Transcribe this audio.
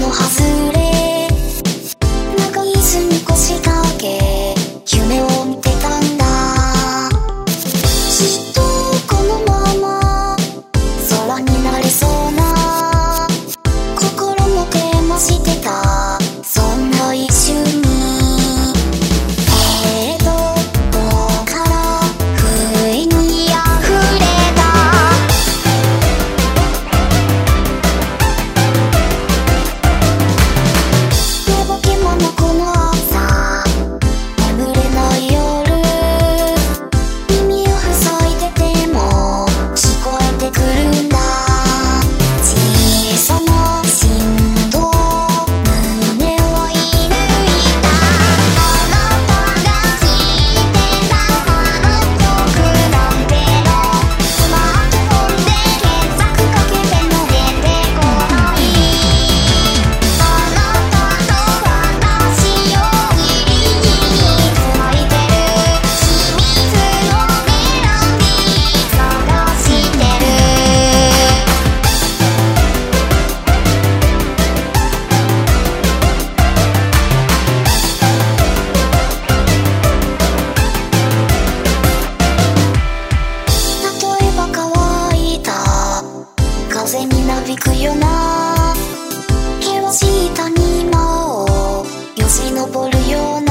の外れ。中椅子に腰け。夢を見てたんだ。なびくよな険しい谷間をよじ登るような